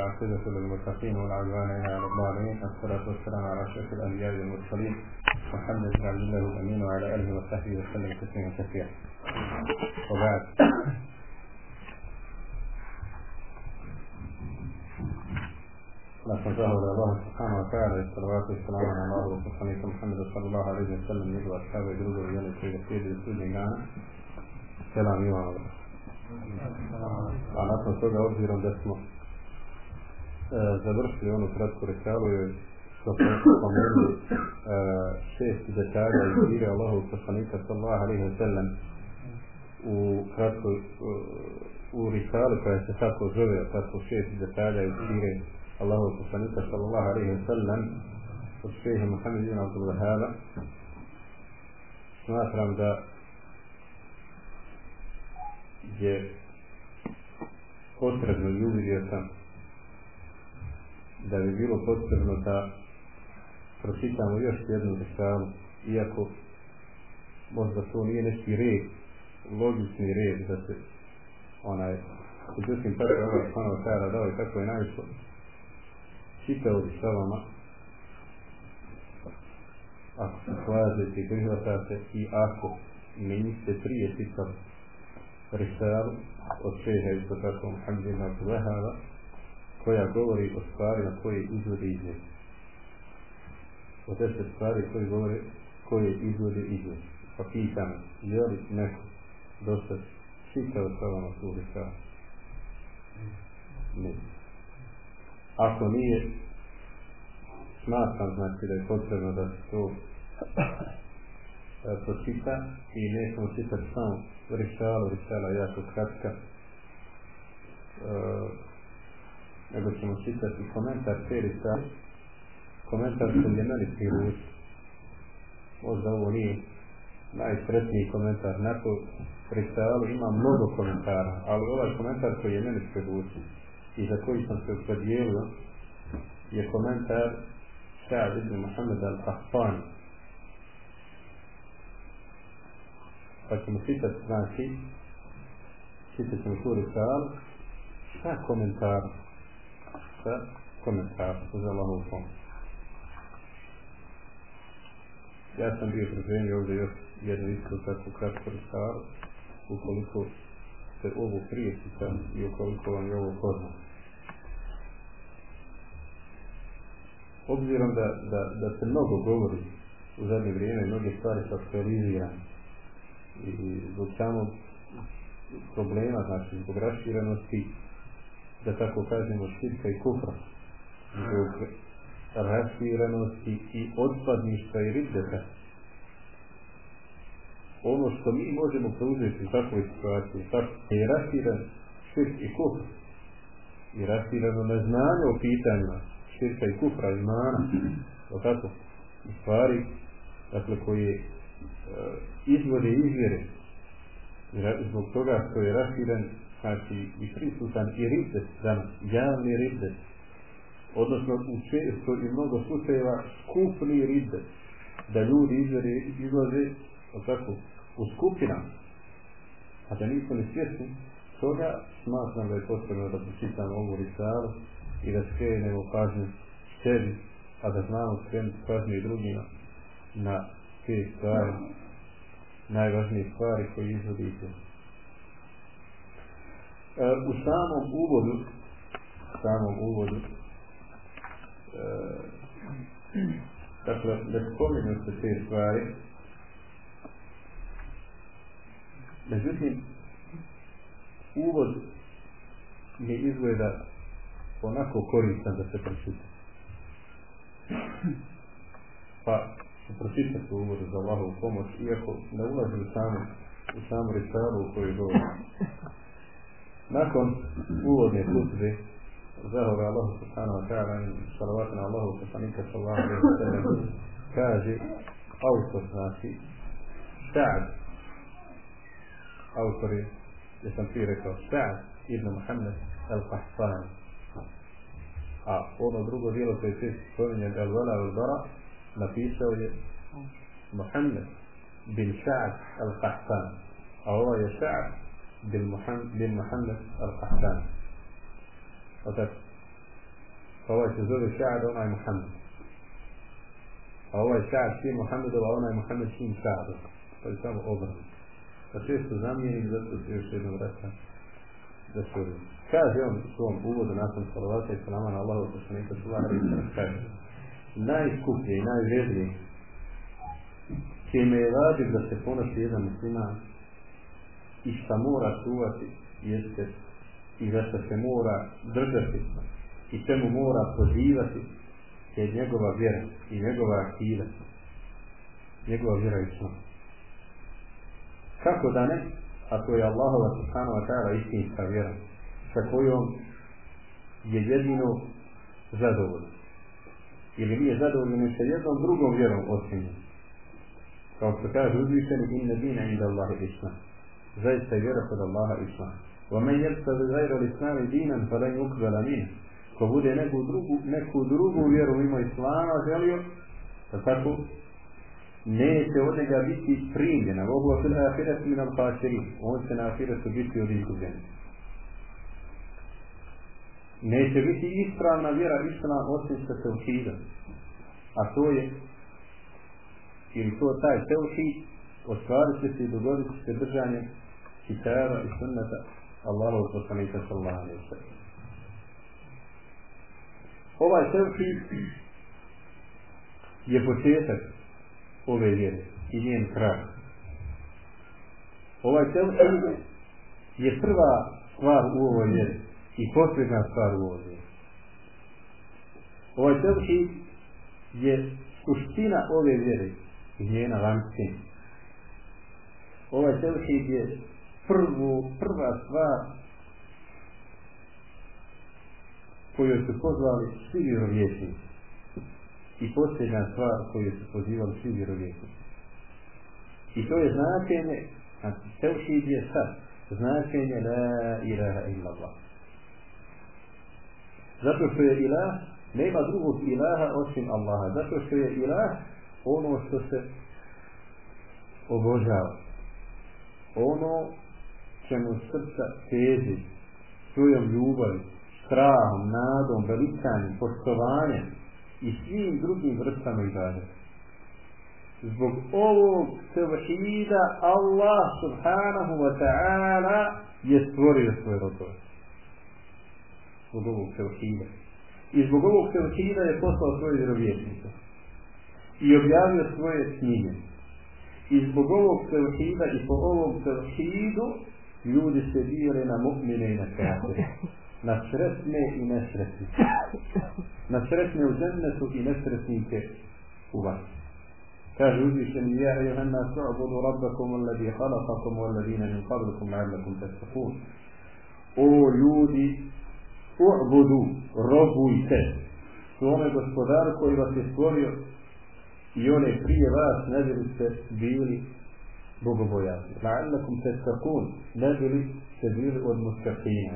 والعاقبة للمتقين والعدوان إلى على الظالمين الصلاة والسلام على أشرف الأنبياء والمرسلين. محمد بن عبد الله الأمين وعلى آله وصحبه وسلم تسليما كثيرا. وبعد. لكن ظهر الله سبحانه وتعالى. الصلوات والسلام على الله وصحبه محمد صلى الله عليه وسلم. نجو أصحابه ويانا كي يسير يسوع جانا سلام يوم A nakon toga, obzirom da smo završili onu kratku rekavu i što smo spomenuli e, šest detalja iz vire Allahu poslanika sallallahu alaihi wa sallam u kratkoj u risali koja se tako zove, tako šest detalja iz vire Allahu poslanika sallallahu alaihi wa sallam od šeha Muhammed ibn Abdul Wahaba smatram da je potrebno i uvidio sam da bi bilo potrebno da pročitamo još jednu risalu, iako možda to nije neki red, logični red da se onaj, međutim tako je ovaj stanovo tajara dao i tako je najviše čitao risalama. Ako se slažete i prihvatate i ako ne niste prije čitali risalu od šeha isto tako Muhammedina Abdullahava koja govori o stvarima koje izvode iz njega. O deset stvari koje govore koje izvode iz njega. Pa pitam, je li neko dosta čitao sa vama tu risalu? Ne. Ako nije, smatram znači da je potrebno da se to pročita i nećemo čitati samo risalu, risala je jako kratka, e, nego ćemo čitati komentar te risale, komentar meni priruči. Možda ovo nije najsretniji komentar, na to risalu ima mnogo komentara, ali ovaj komentar koji je meni priruči i za koji sam se upodijelio je komentar Sa'ad ibn Muhammad al-Qahtani pa ćemo čitati, znači, čitat ćemo tu risalu sa komentar, sa komentar, uz Allahovu pomoć. Ja sam bio pripremio ovdje još jednu istu takvu kratku risalu, ukoliko se ovo prije čita i ukoliko vam je ovo poznat. Obzirom da, da, da se mnogo govori u zadnje vrijeme, mnoge stvari su aktualizirane, i zbog samog problema, znači zbog raširenosti, da tako kažemo, širka i kufra, zbog raširenosti i otpadništva i rideta. Ono što mi možemo preuzeti u takvoj situaciji, tako je raširen širk i kufra i rašireno neznanje o pitanjima širka i kufra i mana, o tako, i stvari, dakle, koje izvode izvjere. Zbog toga što je raširen znači i prisutan i ridet danas, javni ridet. Odnosno u često i mnogo slučajeva skupni ridet. Da ljudi izvjere, izlaze tako, u skupinama a da nisu ni svjesni toga smatram da je potrebno da počitamo ovu risalu i da skrenemo pažnju sebi a da znamo skrenuti pažnju i drugima na te stvari, najvažnije stvari koje izvodite. E, u samom uvodu, samom uvodu, e, dakle, da spominju se te stvari, međutim, uvod mi izgleda onako koristan da se pročita. Pa, pročitati uvodu za Allahovu pomoć, iako ne ulazi u samu, u samu risalu u kojoj govori. Nakon uvodne hutbe, zahove Allahu subhanahu wa ta'ala i salavatu na Allahu poslanika sallahu alaihi wa sallam, kaže, autor znači, Sa'ad, autor je, sam prije rekao, Sa'ad ibn Muhammed al-Qahtani. A ono drugo dijelo koje se spominje al-Vala al-Bara, napisao je Muhammed bin Sa'ad al-Qahtan a ovo je Sa'ad bin Muhammed, bin Muhammed al-Qahtan Pa ovaj se zove Sa'ad, onaj Muhammed. A ovaj Sa'ad sin Muhammedova, onaj Muhammed sin Sa'adov. To je samo obrnuto. Pa često zamijenim, zato se još jednom vraćam da se Kaže on u svom uvodu nakon salavata i salama na Allahu poslanika sallallahu alaihi sallam kaže najskuplje i najvrednije čime je radi da se ponosi jedan musliman i šta mora čuvati jeste i za što se mora držati. I čemu mora pozivati je njegova vjera i njegova akida njegova vjera i član kako da ne? Ako je Allahova subhanahu wa ta'ala istinska vjera sa kojom je jedino zadovoljno. Ili nije zadovoljno sa jednom drugom vjerom osim kao što kaže uzvišeni inna dina inda Allahi islam zaista je vjera kod Allaha islam ومن يبتغي غير الاسلام دينا فلن يقبل منه ko bude neku drugu, neku drugu vjeru mimo islama želio da tako neće od njega biti primljena vohu fil ahiretu min al khasirin on će na ahiretu biti od izgubljenih neće biti ispravna vjera islam osim što se ukida a to je ili to taj teuhid ostvarit će se i dogodit će se držanje kitaba i sunnata Allahu poslanika sallallahu alaihi sallam ovaj teuhid je početak ove vjere i njen kraj. Ovaj teuhid je prva stvar u ovoj vjeri i posljedna stvar u ovoj vjeri. Ovaj teuhid je suština ove vjere i njena vanjstina. Ovaj tevhid je prvu, prva stvar koju su pozvali svi vjerovjesnici i posljedna stvar koju su pozivali svi vjerovjesnici. I to je značenje, znači tevhid je sad, značenje la ilaha illallah. Zato što je ilah, nema drugog ilaha osim Allaha. Zato što je ilah ono što se obožava. Ono čemu srca teži, svojom ljubavi, strahom, nadom, velikanjem, poštovanjem i svim drugim vrstama ibadeta. Zbog ovog tevhida Allah subhanahu wa ta'ala je stvorio svoje robove. Zbog ovog tevhida. I zbog ovog tevhida je poslao svoje vjerovjesnike i objavio svoje knjige. I zbog ovog tevhida i po ovom tevhidu ljudi se dijele na mu'mine i na kafire. Na sretne i nesretnike. Na sretne u džennetu i nesretnike u vas. Kaže uzvišeni ja ejuhan nas u'budu rabbakum alladhi khalaqakum walladhina min qablikum la'allakum tattaqun. O ljudi, u'budu, robujte svome gospodaru koji vas je stvorio i one prije vas ne bili ste bili بوغبويا لعلكم تتقون. لا تريد تبرير المستقيم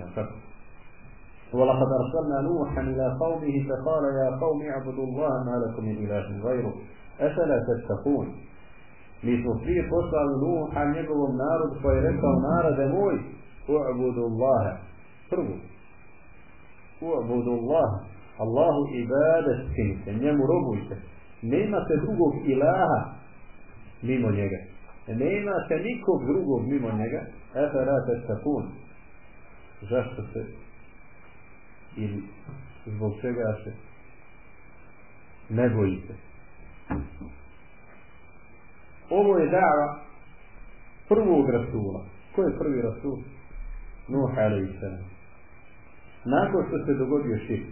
ولقد أرسلنا نوحا إلى قومه فقال يا قوم اعبدوا الله ما لكم من إله غيره. أفلا تتقون؟ لتصبي فصل نوحا يقوم النار بخيرك ونار دموي اعبدوا الله. تربوا اعبدوا الله. الله إبادة سنة نمربوا نعم لما drugog إلها. لمن njega Nemate nikog drugog mimo njega. Efe rate takun. Zašto se ili zbog čega se ne bojite. Ovo je dava prvog rasula. Ko je prvi rasul? Nuh sallam. Nakon što se dogodio širk.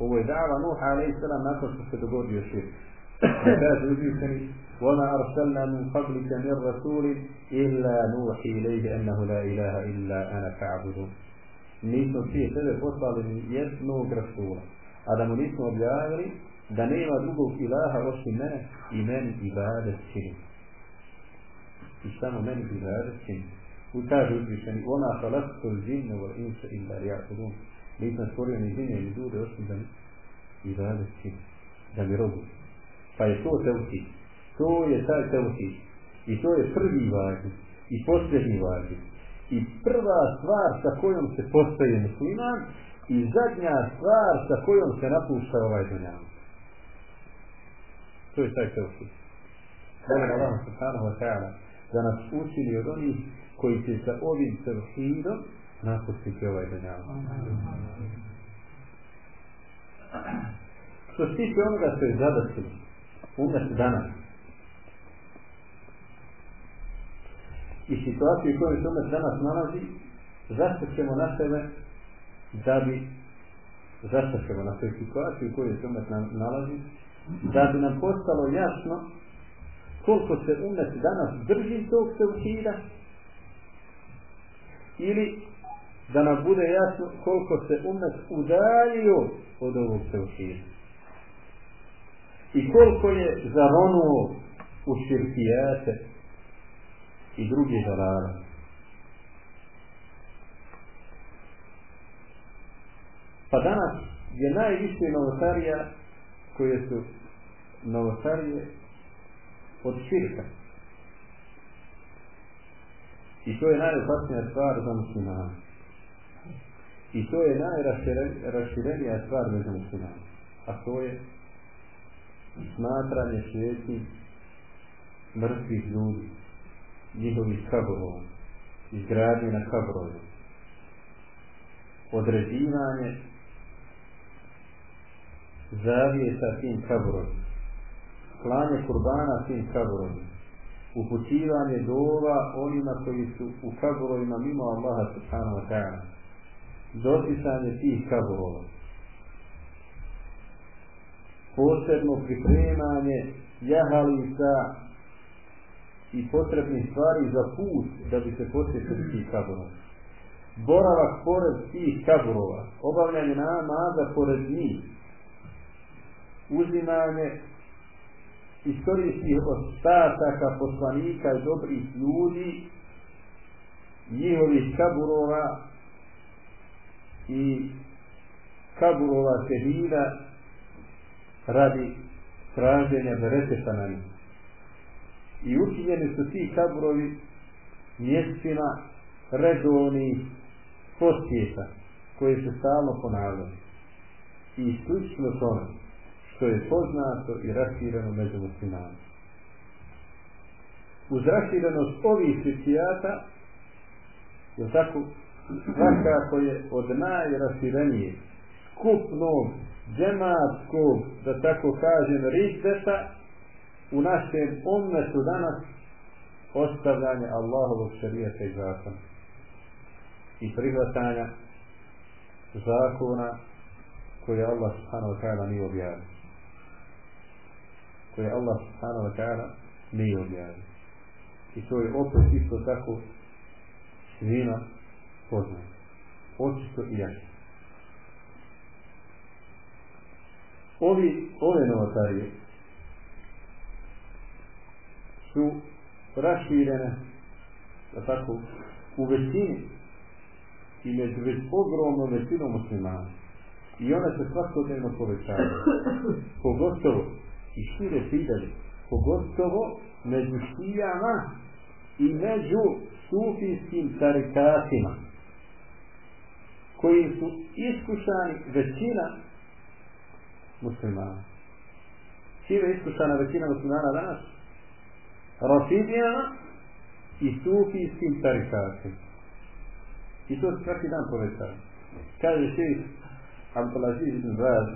Ovo je dava Nuh a.s. nakon što se dogodio širk. Kaže uzvišeni وَمَا أَرْسَلْنَا مِنْ قَبْلِكَ مِنْ رَسُولٍ إِلَّا نُوحِي إِلَيْهِ أَنَّهُ لَا إِلَهَ إِلَّا أَنَا فَعْبُدُونَ Nismo prije tebe poslali jednog rasula, a da mu nismo objavili da nema drugog ilaha osim mene i meni ibadet čini. I samo meni ibadet čini. U kaže uzvišeni وَمَا خَلَقْتُ الْجِنَّ وَالْإِنسَ إِلَّا لِيَعْبُدُونَ nisam stvorio ni džinje ni ljude osim da mi i radosti, da mi robu. Pa je to teuhid. To je taj teuhid. I to je prvi važni i posljednji važni. I prva stvar sa kojom se postaje musliman i zadnja stvar sa kojom se napušta ovaj dunjam. To je taj tevhid. Molim Allah subhanahu wa ta'ala da nas učini od onih koji će sa ovim tevhidom napustiti ovaj dunjam. Što se tiče onoga što je umet danas, i situaciju u se umet danas nalazi, zašto ćemo na sebe da bi zašto ćemo na toj situaciji u kojoj se umet nalazi, da bi nam postalo jasno koliko se umet danas drži tog tevhida ili da nam bude jasno koliko se umet udaljio od ovog tevhida i koliko je zaronuo u širkijate i druge žalare. Pa danas je najviše novotarija koje su novotarije od širka. I to je najopasnija stvar za muslimana. I to je najraširenija stvar među muslimana. A to je smatranje svijeti mrtvih ljudi, njihovih kaborova, izgradnje na kaborove, određivanje zavijeta tim kaborovima, klanje kurbana tim kaborovima, upućivanje dova onima koji su u kaborovima mimo Allaha subhanahu wa ta'ala, dotisanje tih kaborova, posebno pripremanje jahalica i potrebnih stvari za put da bi se posjetili tih kaburova. Boravak pored tih kaburova, obavljanje namaza pored njih, uzimanje istorijskih ostataka poslanika i dobrih ljudi, njihovih kaburova i kaburova šehida radi traženja bereteta na njih. I učinjeni su ti kaburovi mjestima redovni posjeta koje se stalno ponavljaju. I slično tome što je poznato i rašireno među muslimama. Uz raširenost ovih svicijata je tako svakako je od najraširenije skupnog džematskog, da tako kažem, rizdeta u našem ummetu danas ostavljanje Allahovog šarijeta i zakona i prihvatanja zakona koje Allah subhanahu wa ta'ala nije objavio. Koje Allah subhanahu wa ta'ala nije objavio. I to je opet isto tako svima poznato. Očisto i jasno. Ovi, ove novotarije su raširene da tako, u većini i među već ogromnom većinom muslimana. I one se svakodnevno povećavaju. Pogotovo i šire pitanje, pogotovo među šijama i među sufijskim tarikatima koji su iskušani većina muslimana. Čime je iskušana većina muslimana danas? Rafidijama i sufijskim tarikatima. I to se svaki dan povećava. Kaže šeht Abdulaziz ibn Baz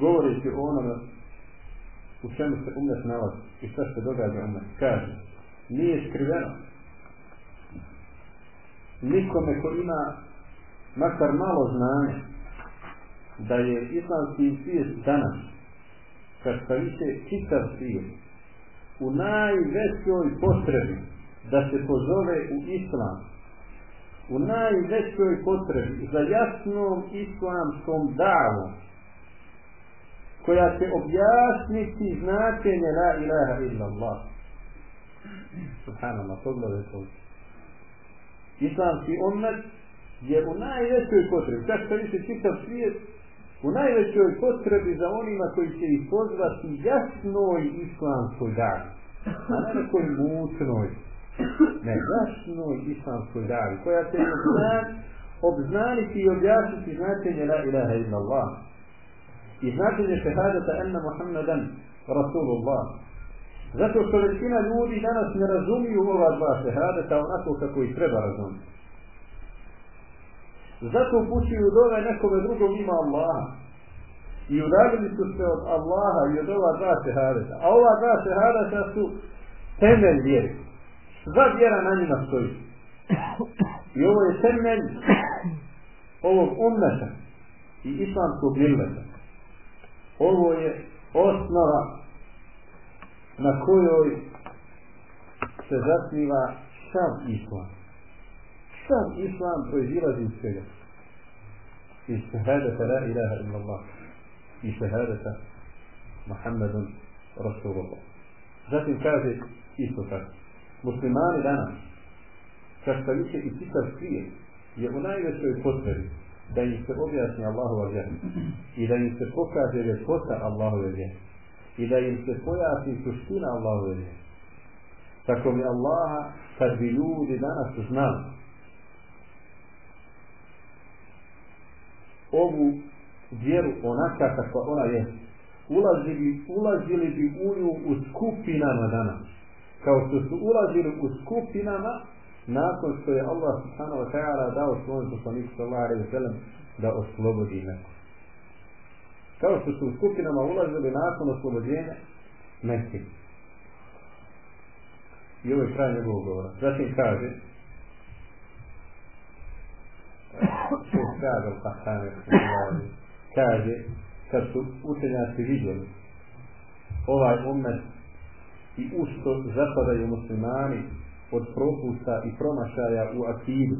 govoreći o onome u čemu se umet nalazi i šta se događa umet, kaže nije skriveno nikome ko ima makar malo znanja da je islamski svijet danas kad se više čitav svijet u najvećoj potrebi da se pozove u islam u najvećoj potrebi za jasnom islamskom davom koja će objasniti značenje la ilaha illa Allah subhanallah pogledaj to. Islamski umet je u najvećoj potrebi čak što više čitav svijet u najvećoj potrebi za onima koji će ih pozvati jasnoj islamskoj dan a ne nekoj mučnoj Ne, jasnoj islamskoj davi, koja će obznaniti i objasniti značenje la ilaha illa Allah. I značenje šehadata enna Muhammedan Rasulullah. Zato što većina ljudi danas ne razumiju ova dva šehadata onako kako ih treba razumjeti. Zato upućuju dove nekome drugom ima Allaha. I udaljili su se od Allaha i od ova dva šehadeta. A ova dva šehadeta su temelj vjeri. Sva vjera na njima stoji. I ovo je temelj ovog ummeta i islamskog milveta. Ovo je osnova na kojoj se zasniva sam islam. Sam islam proizilazi iz svega. Iz šehadeta la ilaha illa Allah. I šehadeta Muhammedun Rasulullah. Zatim kaže isto tako. Muslimani danas, kad šta više i čitav svijet, je u najvećoj potrebi da im se objasni Allahova vjera i da im se pokaže ljepota Allahove vjera i da im se pojasni suština Allahove vjera. Tako mi Allaha, kad bi ljudi danas znali ovu vjeru onaka kakva ona je, ulazili, ulazili bi u nju u skupinama danas. Kao što su ulazili u skupinama nakon što je Allah subhanahu wa ta'ala dao svojom poslaniku sallallahu alaihi da oslobodi neko. Kao što su u skupinama ulazili nakon oslobođenja Mekke. I ovo je kraj njegovog govora. Zatim kaže kaže kad su učenjaci vidjeli ovaj umet i u što zapadaju muslimani od propusta i promašaja u akidu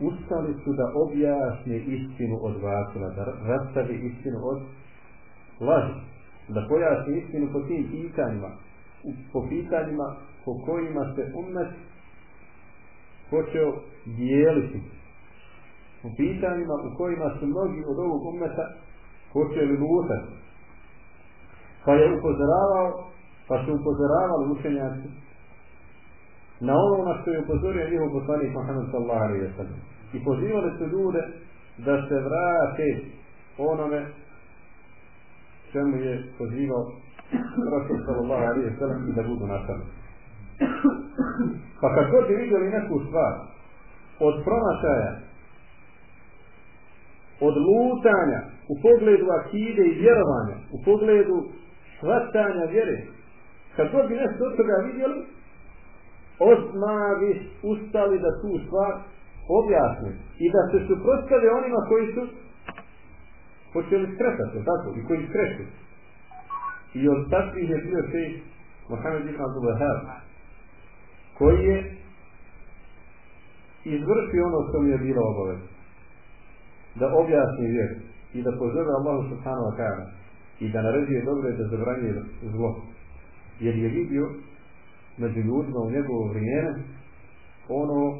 ustali su da objasne istinu od vatila, da rastavi istinu od laži, da pojasne istinu po tim pitanjima, po pitanjima po kojima se umet počeo dijeliti, po pitanjima u kojima su mnogi od ovog umeta počeli lutati. Pa je upozoravao, pa su upozoravali učenjaci na ono na što je upozorio njihov poslanik sallallahu alaihi wa. I pozivali su ljude da se vrate onome čemu je pozivao Rasul sallallahu alaihi i da budu nastavni. Pa kad god bi vidjeli neku stvar od promašaja, od lutanja u pogledu akide i vjerovanja, u pogledu shvatanja vjere, kad god bi nešto od toga vidjeli, odmah bi ustali da tu stvar objasne i da se suprotstave onima koji su počeli skretati, tako, i koji skreću. I od takvih je bio šejh Mohamed ibn Abdul Wahab, koji je izvršio ono što mi je bilo obavez. Da objasni vjeru i da pozove Allahu subhanahu wa ta'ala i da naređuje dobro i da zabranjuje zlo. Jer je vidio među ljudima u njegovo vrijeme ono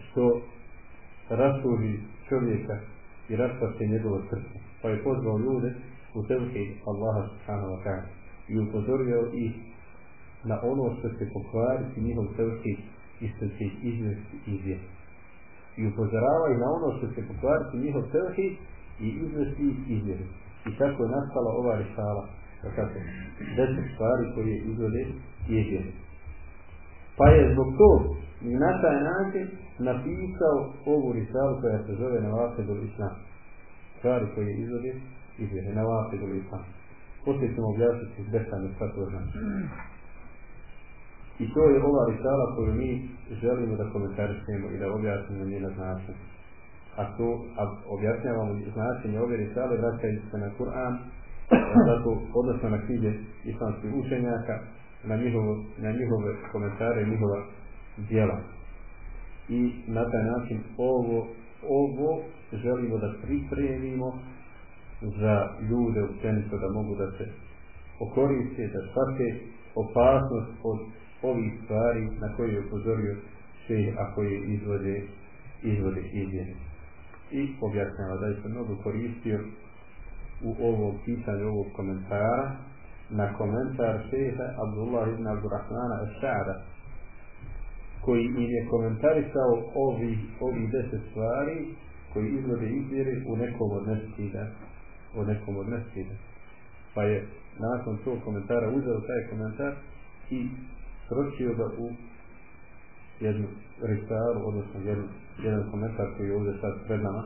što rasturi čovjeka i raspaste njegovo srce. Pa je pozvao ljude u tevhid Allaha subhanahu wa ta'ala i upozorio ih na ono što će pokvariti njihov tevhid i što će ih izvesti iz vjeri. I upozorava i na ono što će pokvariti njihov tevhid i izvesti ih iz vjeri. I tako je nastala ova rešala, kako, deset stvari koje izvode iz vjeri. Pa je zbog toga i na taj način napisao ovu risalu koja se zove Navafedul Islam. Stvari koje izvode iz vjeri, Navafedul Islam. Poslije ćemo objasniti detaljno šta to znači. I to je ova risala koju mi želimo da komentarišemo i da objasnimo njena značenje. A to a objašnjavamo značenje ove risale vraćajući se na Kur'an, zato odnosno na knjige islamskih učenjaka, na, njihovo, na njihove komentare i njihova djela. I na taj način ovo, ovo želimo da pripremimo za ljude općenito da mogu da se okoriste, da shvate opasnost od ovih stvari na koje je upozorio sve a koje izvode, izvode izvjene. I objasnjava da je se mnogo koristio u ovom pitanju ovog komentara na komentar šeha Abdullah ibn Abdurrahmana Ešara koji im je komentarisao ovih, ovih deset stvari koji izvode izvjeri u nekom od mestida u nekom od mestida pa je nakon tog komentara uzeo taj komentar i sročio ga u jednu risalu, odnosno jedan, jedan komentar koji je ovdje sad pred nama.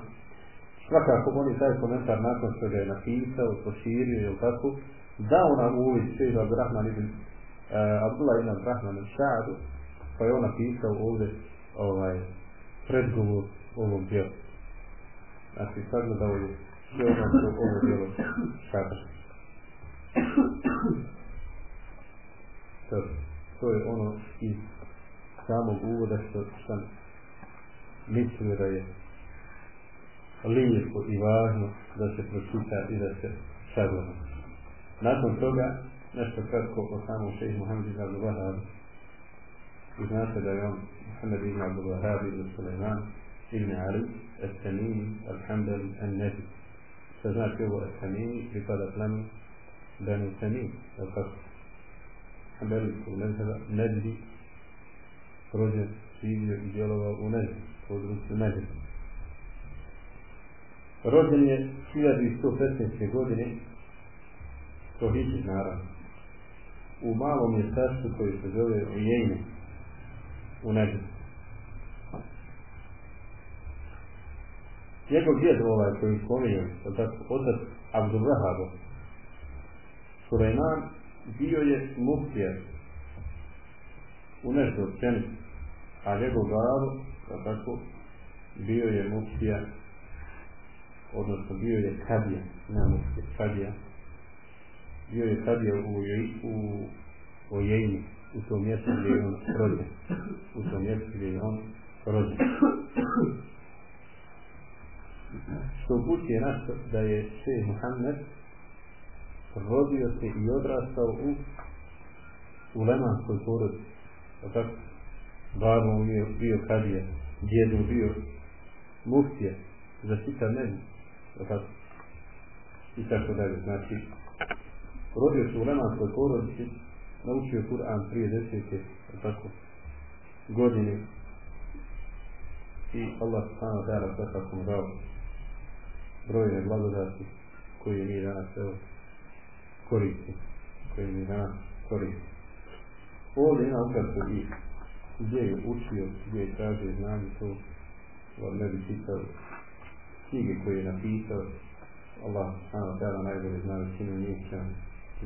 Svakako on je taj komentar nakon što ga je napisao, poširio, jel tako, dao nam uvid Sejda Abdurrahman ibn uh, Abdullah ibn Abdurrahman ibn pa je on napisao ovdje ovaj, predgovor ovom dijelu. Znači, sagledao je sve ono što ovo dijelo sadrži. To, to je ono iz samog uvoda što sam mislio da je lijepo i važno da se pročita i da se sagleda. Nakon toga, nešto kratko o samom šeih Muhammed ibn Abdul Wahab. I znate da je on Muhammed ibn Abdul Wahab ibn Suleiman ibn Ali, Al-Tamimi, Al-Hamdali, Al-Nebi. Što znači ovo Al-Tamimi, pripada plemi Benu Tamim, je li tako? Hanbelijskog mezheba, Nedbi, rođen, živio i djelovao u Nedbi, području Nedbi. Rođen je 1115. godine, to hiđi naravno, u malom mjestačku koji se zove Ujejne, u Nedbi. Njegov djed ovaj koji spominjem, otac Abdul Wahabo, Sulejman bio je muftija. U nešto općenito, a njegov glavu, tako, bio je muftija, odnosno bio je kadija, ne muftija, kadija, bio je kadija u, u Ojejni, u tom mjestu gdje je on rođen, u tom mjestu gdje je on rođen. Što upućuje nas da je šeh Muhammed rodio se i odrastao u u lemanskoj porodi. Tako, babom bio, bio kadija, djedom bio muftija za čitav nebi. Tako, i tako dalje. Znači, rodio se u lemanskoj porodici, naučio Kur'an prije desete, tako, godine i Allah subhanahu ta'ala svakako mu dao brojne blagodati koje mi danas evo koristi, koje mi danas koristi. Ovdje ima ukratko i gdje je učio, gdje je tražio znanje, to vam ne bi čitao knjige koje je napisao, Allah subhanahu ta'ala najbolje zna većinu njih će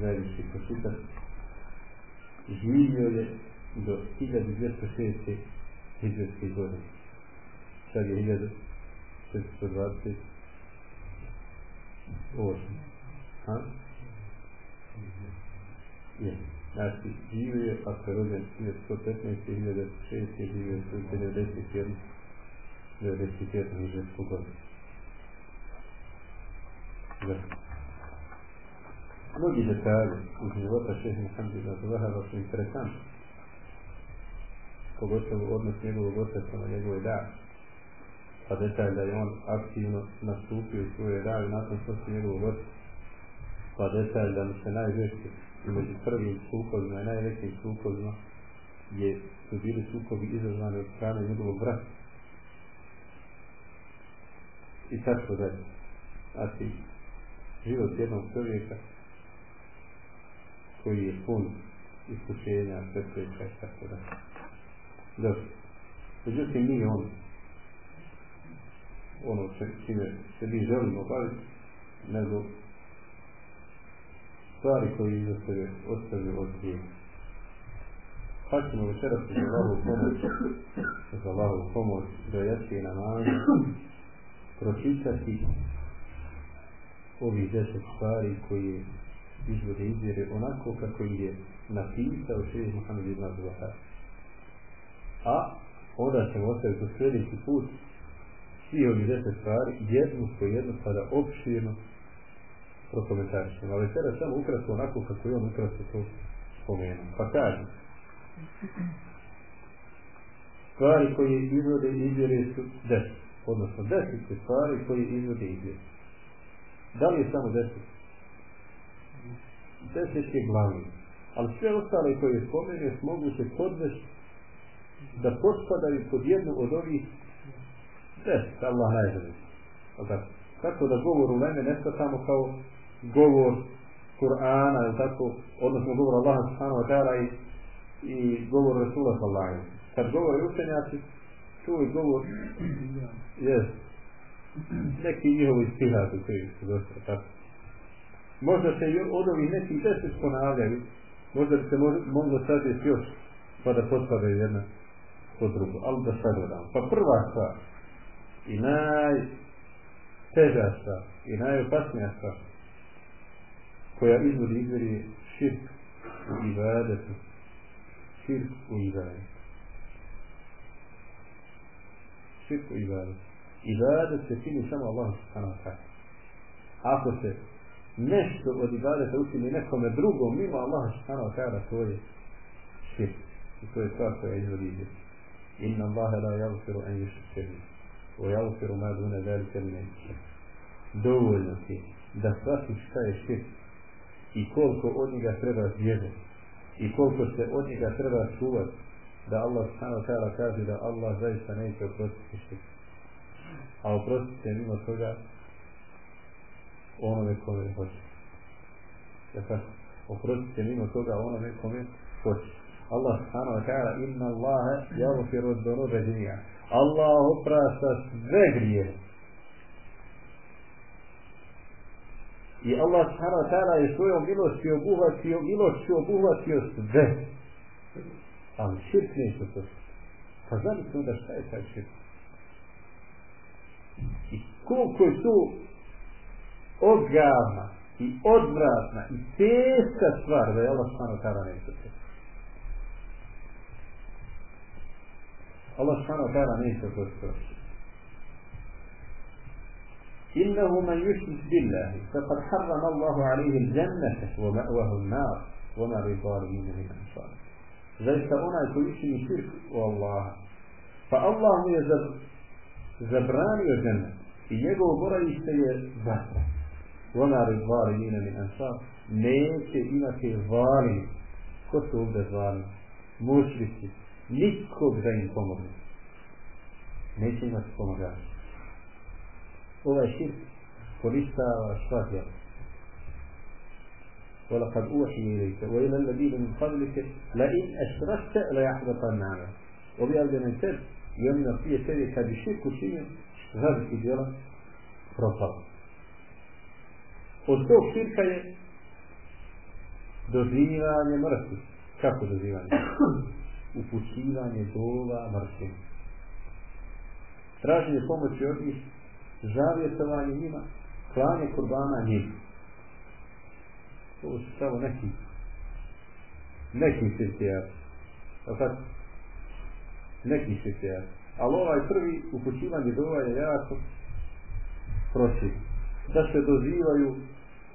zajednički pročitati. Živio je do 1206. hijđarske godine. Sad je 1428. Ha? Znači, živio je, ako je rođen 1115. 1600. živio je 91. 91. hijđarsku godinu. Da. Mnogi detalji iz života šeha Muhammeda Zahara su interesantni. Pogotovo odnos njegovog oca prema njegove da. Pa detalj da je on aktivno nastupio svoje da i nakon što su njegovog oca. Pa detalj da mu se najžešće i među prvim sukobima i najvećim sukobima je, su bili sukobi izazvani od strane njegovog brata. I tako dalje. Znači, život jednog čovjeka koji je pun iskušenja, presreća i tako da. Dobro. Međutim, nije on ono čime se mi želimo baviti, nego stvari koje iza sebe ostavio od tijela. Pa ćemo večeras za Allahovu pomoć, za Allahovu pomoć, do jaske namaze, pročitati ovih deset stvari koje izvode izvjere onako kako je napisao šeji Muhammed ibn Abdullah. A onda ćemo ostaviti u sljedeći put svi ovih deset stvari, jednu po jednu sada opširno prokomentarišemo. Ali sada samo ukratko onako kako je on ukratko to spomenuo. Pa kaže, stvari koje izvode izvjere su deset. Odnosno deset stvari koje izvode izvjere. Da li je samo deset? deset je glavni. Ali sve ostale koje spomenuje mogu se podvesti da potpadaju pod jednu od ovih deset, Allah najbolji. Tako, da govor u mene ne samo kao govor Kur'ana, ili tako, odnosno govor Allaha subhanahu wa ta'ala i, i govor Rasula sallahu Kad govore učenjaci, čuj govor, jes, neki njihovi stihati koji su dosta tako. Možda se i od ovih nekih deset ponavljaju, možda bi se moglo sadjeti još, pa da potpadaju jedna po drugo, ali da sagledamo. Pa prva stvar i najteža stvar i najopasnija stvar koja izvodi izvori širk u ibadetu. Širk u ibadetu. Širk u ibadetu. Ibadet se čini samo Allah subhanahu ta'ala. Ako se nešto od ibadeta učini nekome drugom mimo Allah subhanahu wa ta'ala to je širk. I to je stvar koja izvodi izvori. Inna Allahe la javfiru en yushrikihi. sebi. O javfiru duna velike min al-shirk. Dovoljno ti da shvatiš šta je širk i koliko od njega treba zbježati i koliko se od njega treba čuvati da Allah subhanahu ta'ala kaže da Allah zaista neće oprostiti širk a oprostiti se mimo toga onome kome hoće dakle, oprostiti se mimo toga onome kome hoće Allah subhanahu wa ta'ala inna Allah yaghfiru dhunuba jami'a. Allah oprašta sve grijehe. I Allah subhanahu wa ta'ala je svojom milošću obuhvatio, milošću obuhvatio sve. Ali širk neće to. Pa zamislite onda šta je taj širk? I koliko je tu ogavna i odvratna i teška stvar da je Allah subhanahu wa ta'ala neće to. Allah subhanahu wa ta'ala neće to sprošiti. إنه من يشرك بالله فقد حرم الله عليه الجنة ومأواه النار وما بالظالمين من أنصار. ذلك أنا كل شيء يشرك والله. فالله يزب زبران وجنة يجو برا يشتي بحر وما بالظالمين من أنصار. ليس إلا في ظالم. كتب الظالم. مشرك. نتكو بذين كمر ليس إلا في هو شرك وليس شافعا يعني. ولقد أوحي إليك وإلى الذين من قبلك لئن أشركت ليحبطن عملك وبأرض من تب يمنع فيه ذلك بشرك شيء غير كبيرة propala. Od tog širka je dozivanje mrtvih. Kako dozivanje? Upućivanje dova mrtvih. Traženje pomoći od njih zavjetovanje njima, klanje kurbana njih. To su samo neki, neki sirtijaci. Tako, neki sirtijaci. Ali ovaj prvi upućivanje dova je jako protiv. Da se dozivaju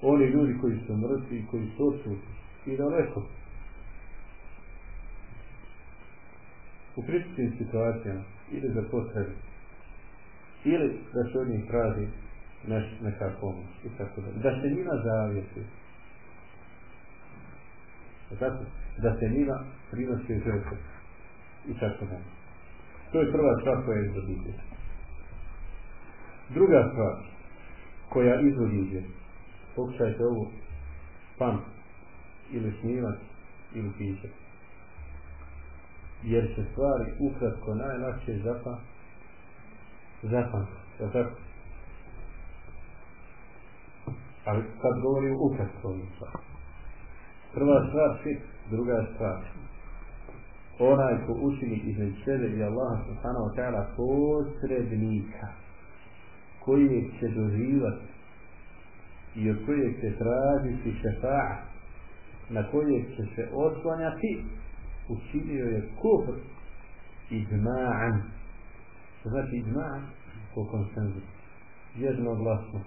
oni ljudi koji su mrtvi, koji su odsutni i daleko u kritičnim situacijama ili za potrebe ili da se od njih traži neš, neka pomoć i tako da. Da se njima zavijeti. Tako? Da se njima prinosi žrtve i tako da. To je prva stvar koja izvodi. Druga stvar koja izvodi ide. Pokušajte ovu pam ili snimati ili pisati jer se stvari ukratko najlakše zapa zapam je tako? Ali kad govorim ukratko ovim stvari. Prva stvar šik druga stvar. Onaj ko učini između sebe i Allaha subhanahu wa ta'ala posrednika koji će doživati i od kojeg će tražiti šefa'a na kojeg će se oslanjati učinio je kufr izma'an. Što znači izma'an? Po konsenzu. Jednoglasno.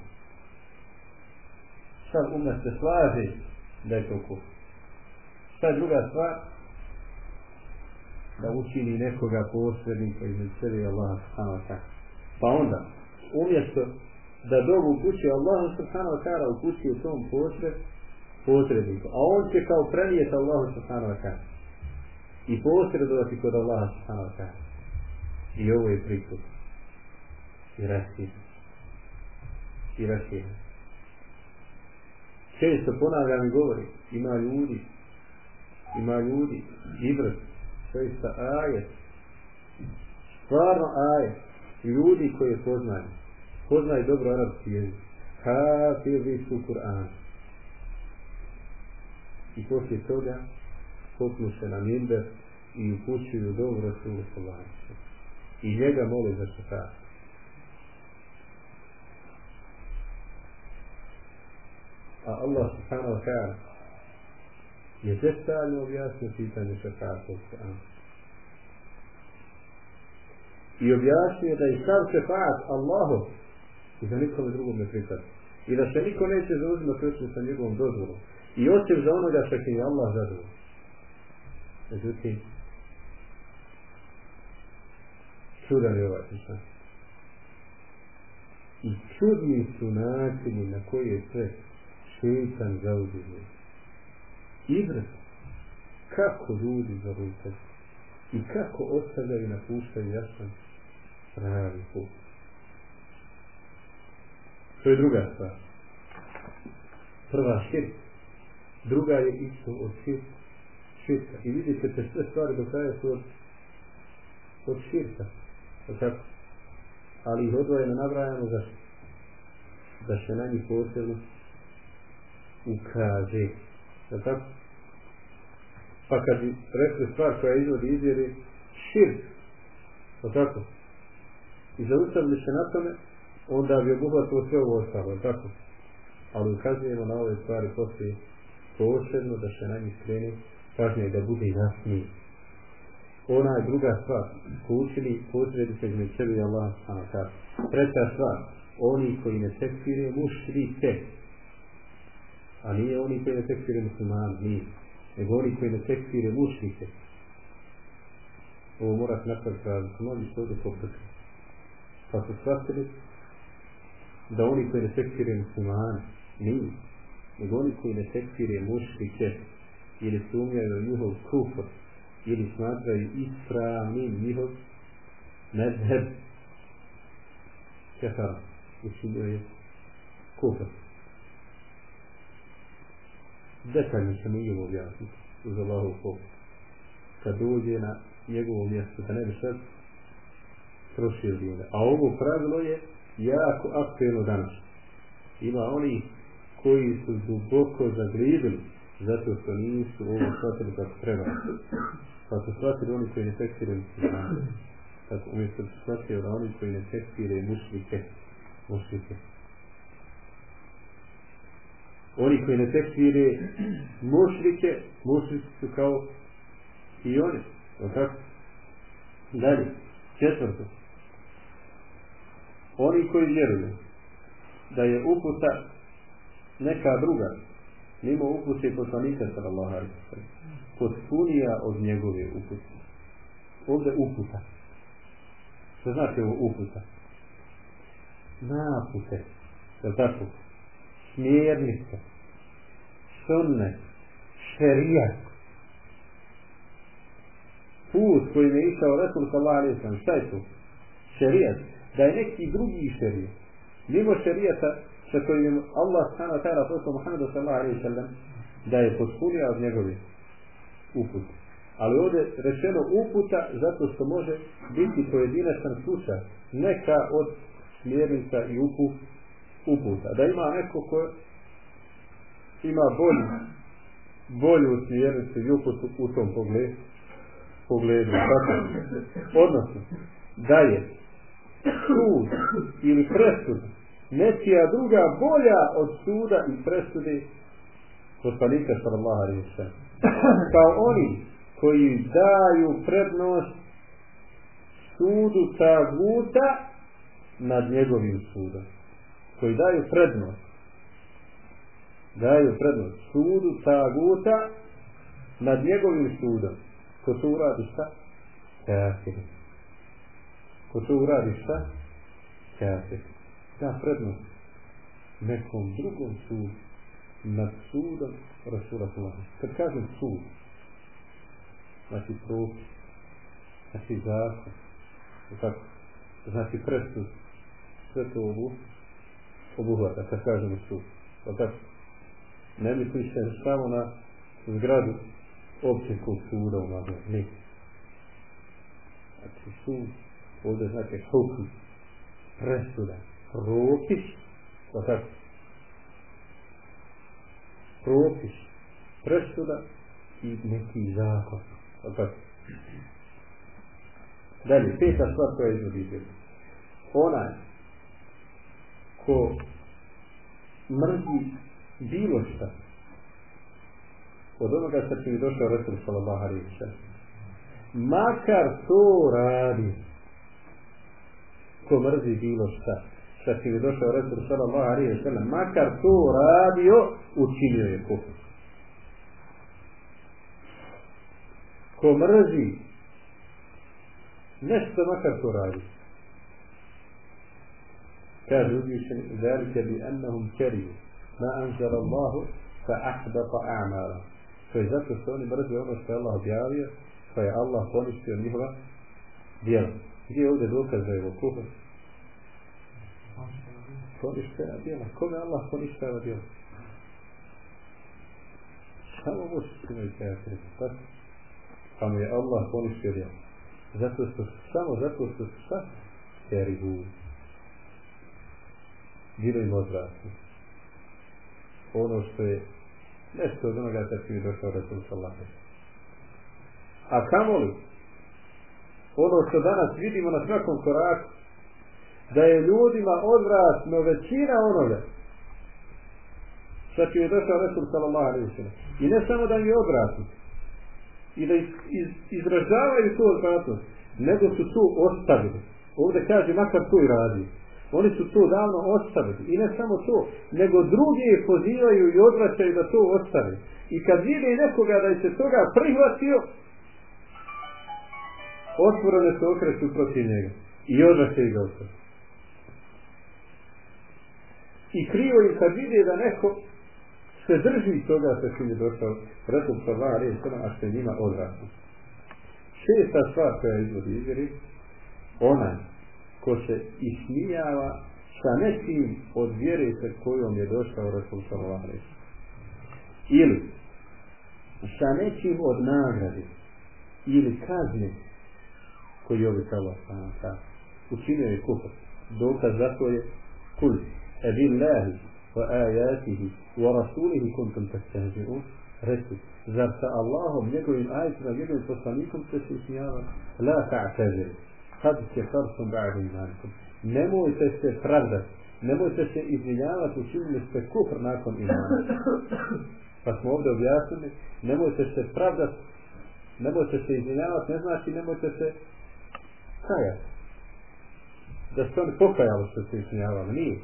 Sad umet se slaže da je to kufr. Je druga stvar? Da učini nekoga posrednika između sebe i Allaha subhanahu wa ta'ala. Pa onda, umjesto da dobu upući Allahu subhanahu wa ta'ala upući u tom posred, posredniku. A on će kao prenijeti Allahu subhanahu wa ta'ala. I posredovati kod Allaha subhanahu wa ta'ala. I ovo je prikup. I rasir. I rasir. Često ponavljam i govori, ima ljudi, ima ljudi, ibrat, doista ajet, stvarno ajet, ljudi koje poznaju, poznaju dobro arabski jezik, hafiri su Kur'an. I poslije toga popnu se na minber i upućuju dobro Rasulu sallallahu I njega moli za šefa. A Allah subhanahu wa ta'ala je detaljno objasnio pitanje šefata u Kur'anu. I objasnio da je sam šefat Allahu i da nikome drugom ne prihvati. I da se niko neće zauzimati osim sa njegovom dozvolom. I osim za onoga što će Allah zadovoljno. Međutim, čudan je ovaj šefat. I čudni su načini na koji je sve šeitan zauzimio. Izraz kako ljudi zarutaju i kako ostavljaju i napuštaju jasan pravi put. To je druga stvar. Prva širk. Druga je isto od širk. širka. I vidjet ćete sve stvari do kraja su od, od širka. Tako. Ali ih odvojeno nabrajamo zašto? Da se na njih posebno ukaže. Tako? Pa kad rekli stvar koja izvodi izvjeri širk. Tako? I zaustavili se na tome, onda bi obuhvatilo sve ovo ostalo, tako? Ali ukazujemo na ove stvari poslije posebno da se na njih skreni pažnje da bude jasniji. Ona je druga stvar, ko učili posredi se sebi i Allah tako. Treća stvar, oni koji ne tekfire mušrike, a nije oni koji ne tekfire musliman, nije, nego oni koji ne tekfire mušrike. Ovo morate napraviti razliku, mnogi su ovdje poprati. Pa su shvatili da oni koji ne tekfire muslimane, nije, nego oni koji ne tekfire mušrike, ili sumnjaju njihov kufr, ili smatraju ispravnim njihov medheb, kefara, učinio je kufr. Detaljno ćemo i ovo objasniti uz Allahov kufr. Kad dođe na njegovo mjesto, da ne bi sad trošio vrijeme. A ovo pravilo je jako aktuelno danas. Ima oni koji su duboko zaglidili zato što nisu ovo shvatili kako treba. Pa su shvatili oni koji ne tekstire muslimane. Tako umjesto su shvatili oni koji ne tekstire mušlike. Mušlike. Oni koji ne tekstire mušlike, mušlike su kao i oni. Tako? Dalje. Četvrto oni koji vjeruju da je uputa neka druga mimo upute poslanika sallallahu alaihi sallam. Potpunija od njegove upute. Ovdje uputa. Što znači ovo uputa? Napute. Je tako? Smjernice. Sunne. Šerijat put koji je išao Resul sallallahu alaihi sallam šta je to? Šerijat. Da je neki drugi šerijet, mimo šerijeta sa kojim Allah sana ta'ala poslao Muhammedu sallallahu alaihi sallam, da je pospunio od njegove uput. Ali ovdje rečeno uputa zato što može biti pojedinačan slučaj, neka od smjernica i uput, uputa. Da ima neko ko ima bolju, bolju smjernicu i uput u tom pogledu. pogledu. Odnosno, da je sud ili presud nečija druga bolja od suda i presude poslanika sallallahu alaihi kao oni koji daju prednost sudu taguta nad njegovim sudom koji daju prednost daju prednost sudu taguta nad njegovim sudom ko to uradi šta? kafir ko to uradi šta? Kafir. Da prednost nekom drugom sudu nad sudom Rasula Sallallahu Kad kažem sud, znači propis, znači zakon, tako, znači presud, sve to obu, obuhvata, kad kažemo sud. Tako, ne misli se samo na zgradu općinskog suda u Magledu, ne. Znači sud, ovdje znači hukm, presuda, propis, tako, propis, presuda i neki zakon. Tako. Dalje, peta stvar koja izvodi iz Onaj ko mrzi bilo šta od onoga sa čim je došao Resul sallallahu alaihi wa makar to radi ko mrzi bilo šta sa čim je došao Resul sallallahu alaihi wa sallam makar to radio učinio je kufr ko mrzi nešto makar to radi kaže uzvišen ذلك بأنهم كرهوا ما أنزل الله فأحبط أعمالهم to je zato što oni mrze ono što je Allah objavio pa je Allah poništio njihova djela gdje je ovdje dokaz da je ovo kuhar poništava djela. Kome Allah poništava djela? Samo muslimi kafiri tako? Pa mu je Allah poništio djela. Zato što samo zato što šta? Kerihu bilo im odrasli. Ono što je nešto od onoga čim je došao Rasul sallahu a kamoli ono što danas vidimo na svakom koraku da je ljudima odvratno većina onoga čim je došao Rasul sallallahu i ne samo da im je odvratno i da iz, iz, izražavaju tu odvratnost nego su tu ostavili ovdje kaže makar tu i radi oni su to davno ostavili. I ne samo to, nego drugi pozivaju i odvraćaju da to ostave. I kad vide nekoga da je se toga prihvatio, otvorene se okreću protiv njega. I odvraćaju ga ostaviti. I krivo im kad vide da neko se drži toga sa čim je došao Resul sallallahu alaihi sallam, a što je njima odvratno. Šesta stvar koja izvodi izvjeri, onaj ko se ismijava sa nekim od vjere sa kojom je došao Rasul sallallahu alejhi ili sa nekim od nagrade ili kazne koji je obećao Allah učinio je kufr. Dokaz za to je kul ebillahi wa ajatihi wa rasulihi kuntum tastahzi'un reci zar sa Allahom njegovim ajitima njegovim poslanikom ste se ismijavali la ta'taziru kad će farsom ba'du imanikum. Nemojte se pravdati, nemojte se izvinjavati, učinili ste kufr nakon imana. Pa smo ovdje objasnili, nemojte se pravdati, nemojte se izvinjavati, ne znači nemojte se kajati. Da ste oni pokajali što se izvinjavali, nije.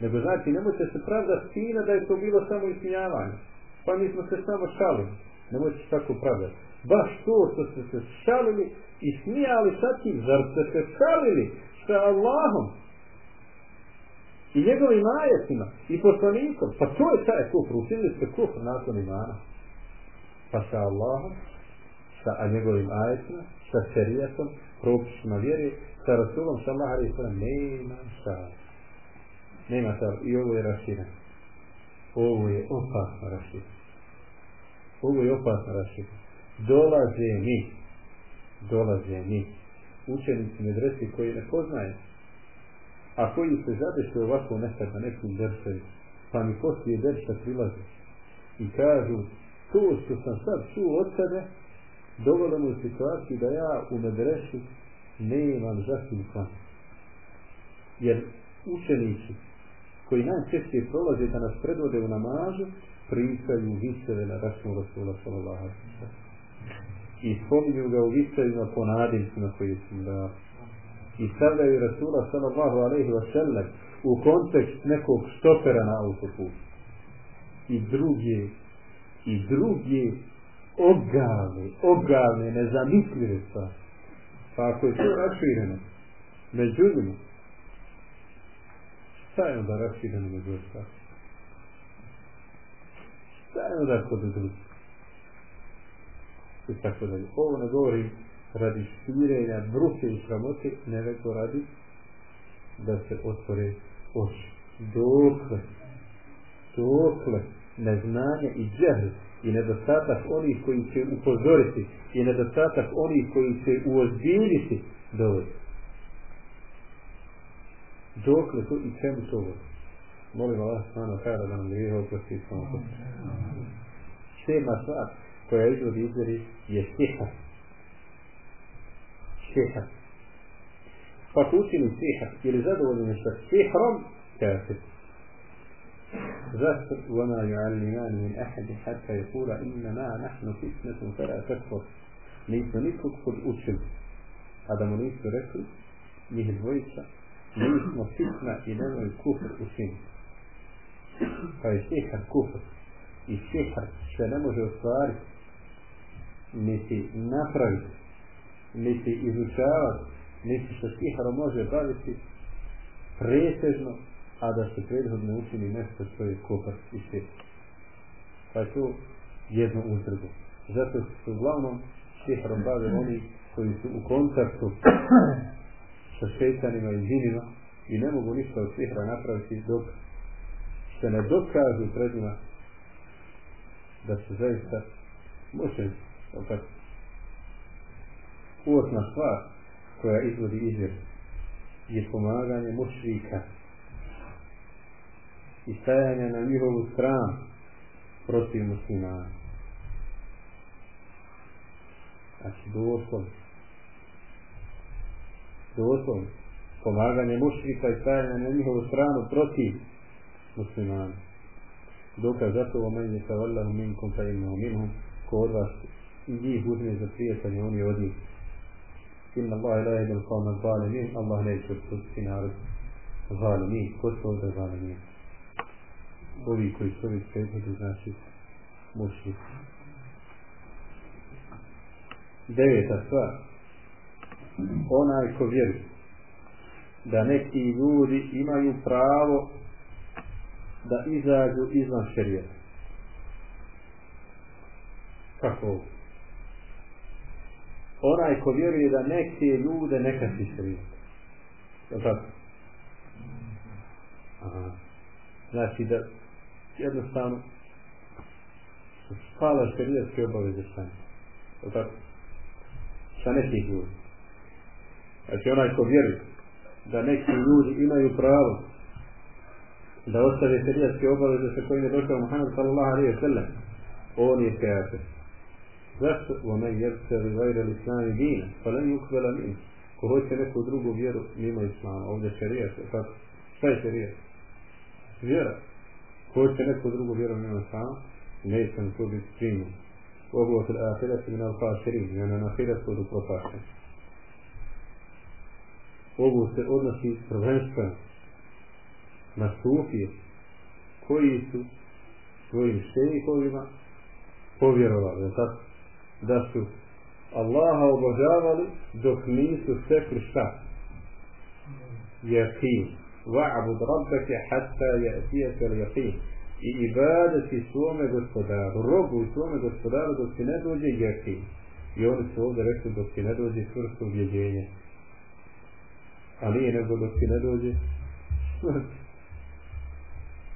Nego znači nemojte se pravdati time da je to bilo samo izvinjavanje. Pa mi smo se samo šalili. Nemojte se tako pravdati. Baš to što ste se šalili, i smijali sa tim, zar ste se šalili sa Allahom i njegovim ajetima i poslanikom, pa to je taj kufr, učinili ste kufr nakon imana. Pa sa Allahom, sa njegovim ajetima, sa šerijatom, propisima vjere, sa Rasulom, sa Allah, ali sada nema šta. Nema šta. I ovo je raširano. Ovo je opasno raširano. Ovo je opasno raširano. Dolaze mi dolaze mi učenici medresi koji ne poznaje a koji se zadeše ovako nekad na nekim dersevi pa mi poslije dersa prilaze i kažu to što sam sad čuo od sebe dovoljno mu situaciju da ja u medresu ne imam klan jer učenici koji najčešće prolaze da nas predvode u namažu pričaju viseve na račun Rasula sallallahu i spominju ga u visovima po nadimcima koji su da i stavljaju Rasula sallallahu alaihi wa sallam u kontekst nekog stopera na autoputu. I druge i druge ogavne ogavne nezamislive stvari. Pa ako je to rašireno među ljudima šta je onda rašireno među stvari Dajmo da kod drugi. I tako dalje. Ovo ne govori radi širenja bruke i sramote, nego radi da se otvore oči. Dokle, dokle neznanje i džehl i nedostatak onih koji će upozoriti i nedostatak onih koji će uozbiljiti dovodi. Dokle to i čemu to vodi? Molim Allah stvarno kada da nam grijehe oprosti i samo posti. Sedma stvar koja izvodi izvori je stiha. Stiha. Pa učini stiha ili zadovoljni sa stihrom kafir. Zašto وما يعلمان من أحد حتى يقول إنما نحن فتنة فلا تكفر nismo nikog podučili a da mu nisu rekli njih dvojica mi smo fitna i nemoj kufr učiniti pa je sihar kufr. I sihar se ne može ostvariti niti napraviti niti izučavati niti se siharom može baviti pretežno a da se prethodno učini nešto što je kufr i sihar pa je to jedno uzrgo zato su uglavnom siharom bave oni koji su u kontaktu sa šeitanima i džinima i ne mogu ništa od sihra napraviti dok se ne dokažu pred njima da se zaista može opak uosna stvar koja izvodi izvjer je pomaganje mušrika i stajanje na njihovu stranu protiv muslimana. Znači, doslovno. Doslovno. Pomaganje mušrika i stajanje na njihovu stranu protiv muslimana. Dokaz zato o meni sa vallahu minkum fa innahu minhum ko od vas i njih uzme za prijatelje, on je od njih. Inna Allah la yahdi al-qawma zalimin, Allah neće odpustiti narod zalimin. Ko su ovdje zalimin? Ovi koji su ovih prethodili, znači mušrici. Deveta stvar. Onaj ko vjeruje da neki ljudi imaju pravo da izađu izvan šerijeta. Kako ovo? Onaj ko vjeruje da neke ljude neka si šerijet. Je tako? Aha. Znači da jednostavno spala šerijetske obaveze njim. Je tako? Sa nekih ljudi. Znači onaj ko vjeruje da neki ljudi imaju pravo da ostave šerijatske obaveze sa kojim je došao Muhammed sallallahu alaihi wa sallam on je kafir zašto ومن يبتغي غير الاسلام دينا فلن يقبل منه ko hoće neku drugu vjeru mimo islama ovdje šerijat kako šta je šerijat vjera ko hoće neku drugu vjeru mimo islama neće mu to biti primjen وهو في الآخرة من الخاسرين يعني na ahiretu do propašten ovo se odnosi prvenstveno na sufije koji su svojim šejhovima povjerovali tako? da su Allaha obožavali dok nisu stekli šta? Jakin. Wa'bud rabbeke hatta ja'tijaka jakin i ibadati svome gospodaru robu svome gospodaru dok ti ne dođe jakin. I oni su ovdje rekli dok ti ne dođe čvrsto uvjeđenje a nije nego dok ti ne dođe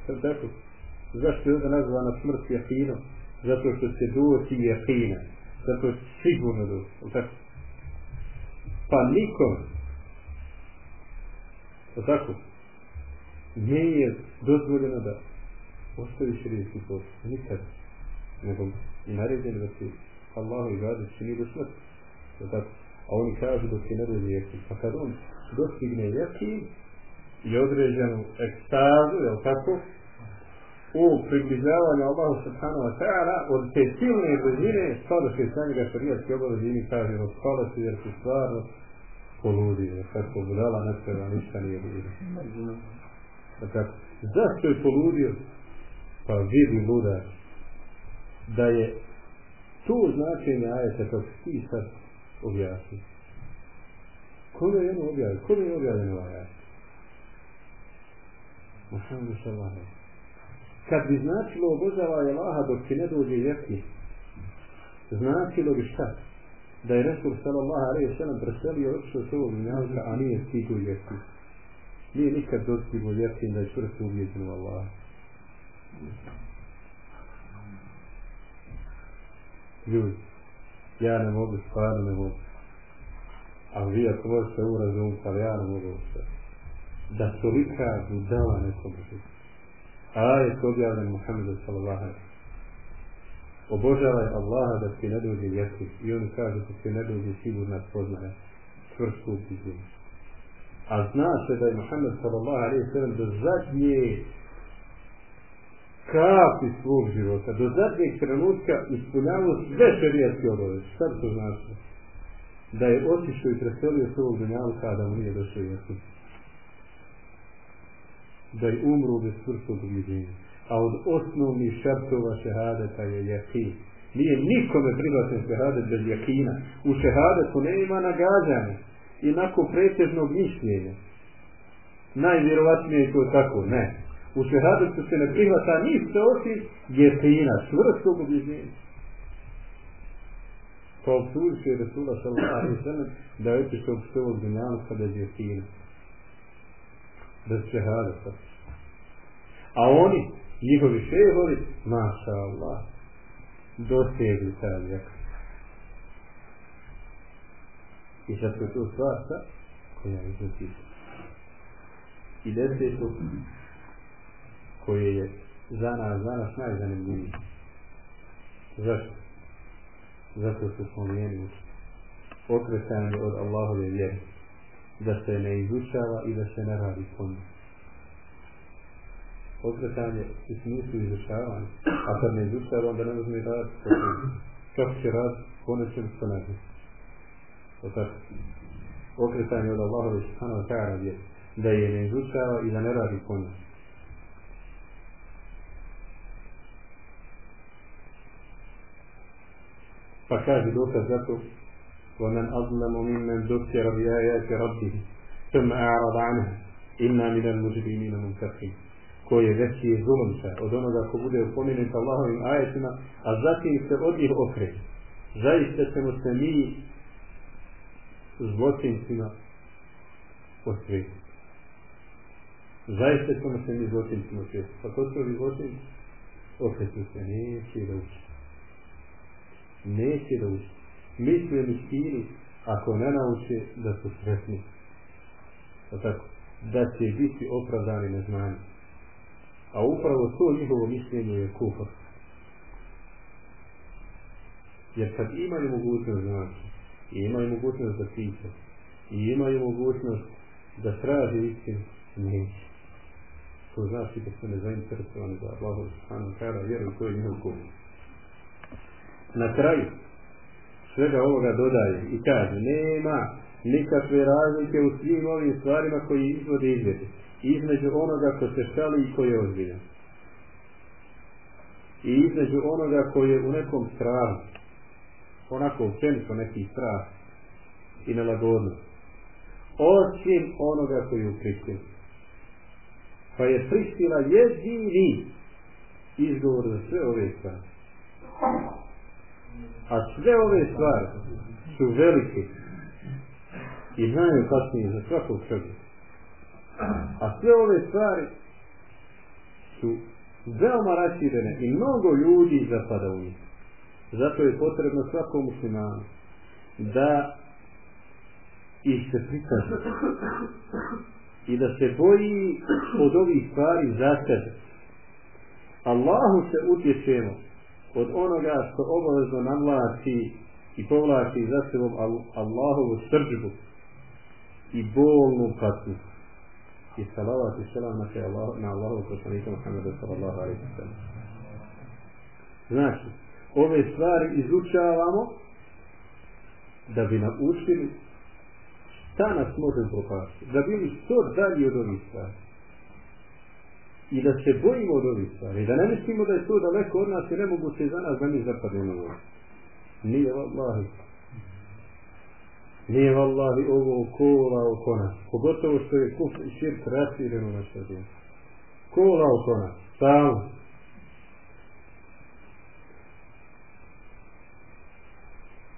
Sad tako? Zašto je nazvana smrt? Zato što se doći jahina. Zato što sigurno doći. Tako? Pa nikom tako nije dozvoljeno da ostaviš riječi post. Nikad. Nego i naređeno da Allahu i gadu čini do smrti. Tako? A oni kažu da ti ne dođe. Pa kad on dostigne jakin, i određenu ekstazu, je tako, u približavanju Allahu subhanahu wa ta'ala od te silne brzine, sada se sa njega šarijatski obavezini kaže od spalosti jer su stvarno poludi, je tako, budala ne treba, ništa nije bilo. Zašto je poludio? Pa vidi luda da je to značenje ajeta kako ti sad objasni. Kome je jedno objavljeno? Kome je objavljeno ajeta? Muhammed sallallahu kad bi značilo obožavaj Allaha dok ti ne dođe jefti, značilo bi šta? Da je Resul sallallahu alaihi sallam preselio otišao s ovog dunjavka, a nije stigo jefti. Nije nikad dostigo jeftin da je čvrsto ubijeđen u Allaha. Ljudi, ja ne mogu, stvarno ne mogu. A vi ako možete ovo razumiti, ali ja ne mogu sve. Da tolika budala neko može. Ajet objavljen Muhammedu sallallahu Obožavaj Allaha da ti ne dođe jezik. I oni kažu da ti ne dođe sigurna spoznaja. Čvrstu ubiđenje. A zna se da je Muhammed sallallahu alaihi sallam do zadnje kapi svog života, do zadnjeg trenutka ispunjavao sve šerijatske obaveze. Šta to znači? Da je otišao i preselio svog dunjalu kada mu nije došao jezik. Da je umru bez čvrstog ubiđenja. A od osnovnih šartova šehadeta je jakin. Nije nikome prihvaćen šehadet bez jakina. U šehadetu ne ima nagađanja i nakon pretežnog mišljenja. Najvjerovatnije je to tako, ne. U šehadetu se ne prihvata ništa osim jakina, čvrstog ubiđenja. Pa obsudi se Rasula sallallahu alaihi sallam da je otišao s ovog dunjanska bez jakina. Bez šehadeta. A oni, njihovi šehovi, maša Allah, dosegli taj vijek. I sad je to stvar sa koja iznosi. I deseto, koje je za nas, za nas najzanimljivije. Zašto? Zato što smo mijenili okretanje od Allahove vjere. Da se ne izučava i da se ne radi po njih okretanje u smislu izučavanja. A kad ne izučava, onda ne može raditi po tom. Kako će raditi po nečem što ne zna. O tako. Okretanje od Allahove subhanahu je da je ne izučava i da ne radi po njoj. Pa kaže dokaz zato ومن أظلم ممن ذكر بآيات ربه ثم أعرض عنها إنا من المجرمين منتقمون koji je veći zulumča od onoga ko bude upomenut Allahovim ajetima, a zatim se od njih okreće. Zaista ćemo se mi zločincima osvijeti. Zaista ćemo se mi zločincima osvijeti. Pa ko su ovi zločinci? Okreću se, neće da uči. Neće da uči. Misle miskini, ako ne nauče, da su sretni. Pa tako, da će biti opravdani neznanje. A upravo to njihovo mišljenje je kufr. Jer kad imaju mogućnost znači, i imaju mogućnost da piše, i imaju mogućnost da traži istinu, neće. To znači da su nezainteresovani za Allah subhanahu wa ta'ala vjeruju to je njihov kufr. Na kraju svega ovoga dodaje i kaže nema nikakve razlike u svim ovim stvarima koji izvode izvede između onoga ko se šali i ko je ozbiljan. I između onoga koji je u nekom strahu, onako općenito neki strah i nelagodnost. Osim onoga koji je u pristinu. Pa je pristina jedini izgovor za sve ove stvari. A sve ove stvari su velike i najopasnije za svakog čovjeka. A sve ove stvari su veoma raširene i mnogo ljudi zapada u njih. Zato je potrebno svakom muslimanu da ih se prikaže i da se boji od ovih stvari za sebe. Allahu se utječemo od onoga što obavezno navlači i povlači za sebom Allahovu srđbu i bolnu patnju i salavat i selam na, Allah, na Allahu poslanika Muhammeda sallallahu alaihi wa. Znači, ove stvari izučavamo da bi naučili šta nas može propasti. Da bili što dalje od ovih stvari i da se bojimo od ovih stvari, da ne mislimo da je to daleko od nas i ne mogu se za nas da mi zapadnemo ovo. Nije vallahi. Nije vallahi ovo kola oko nas. Pogotovo što je kuf i šir rastiren u našoj zemlji. Kola oko nas. Stalno.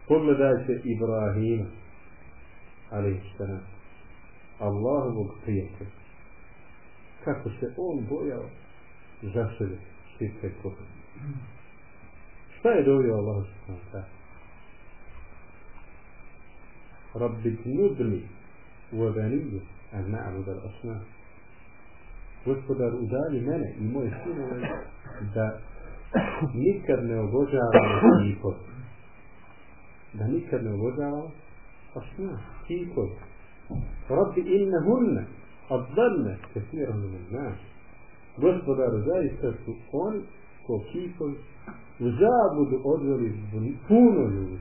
Pogledajte Ibrahima. Ali šta nas. Allahovog prijatelja. Kako se on bojao za sebe i kufra. Šta je dovio Allah subhanahu? Rabbi knudni u ebeniju an na'budu al-asnam. Gospodar udalji mene i moje sinove da nikad ne obožavamo kipove. Da nikad ne obožavamo asnam, kipove. Rabbi innahunne adlalne kathiran min nas. Gospodaru, zaista su oni ko kipovi u zabludu odveli puno ljudi.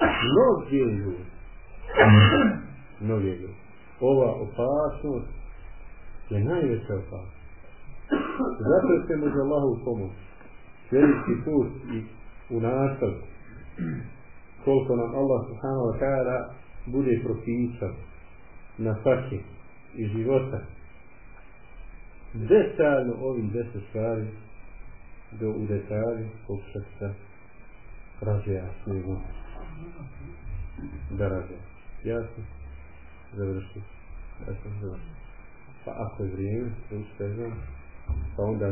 Mnoge ljudi. Mnoge ljudi. Ova opasnost je najveća opasnost. Zato se može Allahu pomoć. Sljedeći put i u nastavku koliko nam Allah subhanahu wa ta'ala bude propisao na svaki i života. Detaljno ovih deset stvari do u detalju pokušati da razjasnimo da razjasnimo jasno završi jasno završi pa ako je vrijeme da uspevamo pa onda